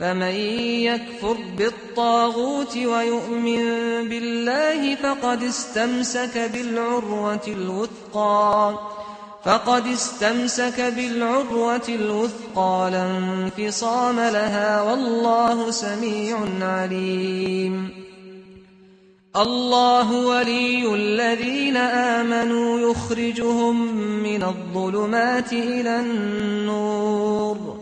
فمن يكفر بالطاغوت ويؤمن بالله فقد استمسك بالعروة الوثقى فقد استمسك بالعروة الوثقى لانفصام لها والله سميع عليم. الله ولي الذين آمنوا يخرجهم من الظلمات إلى النور.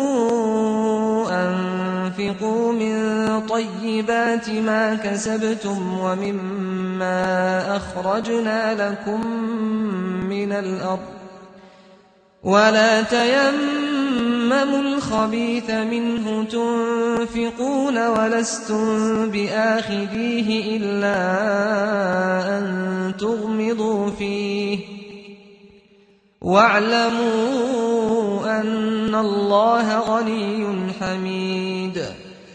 وَأَنفِقُوا مِن طَيِّبَاتِ مَا كَسَبْتُمْ وَمِمَّا أَخْرَجْنَا لَكُم مِّنَ الْأَرْضِ وَلَا تَيَمَّمُوا الْخَبِيثَ مِنْهُ تُنْفِقُونَ وَلَسْتُمْ بِآخِذِيهِ إِلَّا أَن تُغْمِضُوا فِيهِ وَاعْلَمُوا أَنَّ اللَّهَ غَنِيٌّ حَمِيدٌ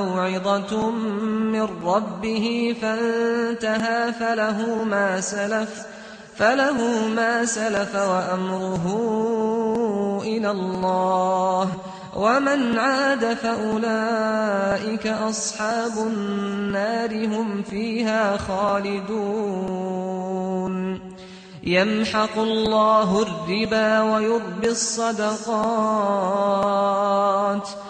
موعظة من ربه فانتهى فله ما سلف فله ما سلف وأمره إلى الله. ومن عاد فأولئك أصحاب النار هم فيها خالدون. يمحق الله الربا ويربي الصدقات. ويربي الصدقات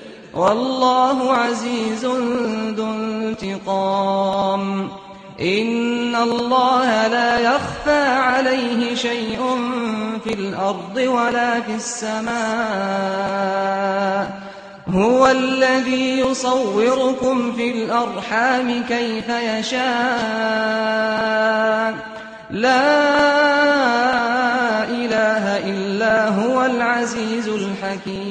والله عزيز ذو انتقام. إن الله لا يخفى عليه شيء في الأرض ولا في السماء. هو الذي يصوركم في الأرحام كيف يشاء لا إله إلا هو العزيز الحكيم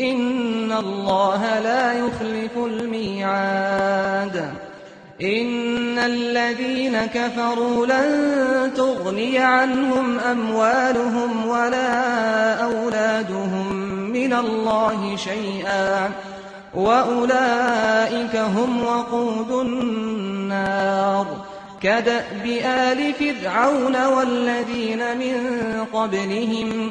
ان الله لا يخلف الميعاد. ان الذين كفروا لن تغني عنهم اموالهم ولا اولادهم من الله شيئا. واولئك هم وقود النار. كدأب آل فرعون والذين من قبلهم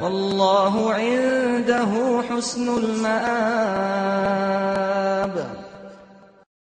والله عنده حسن المآب.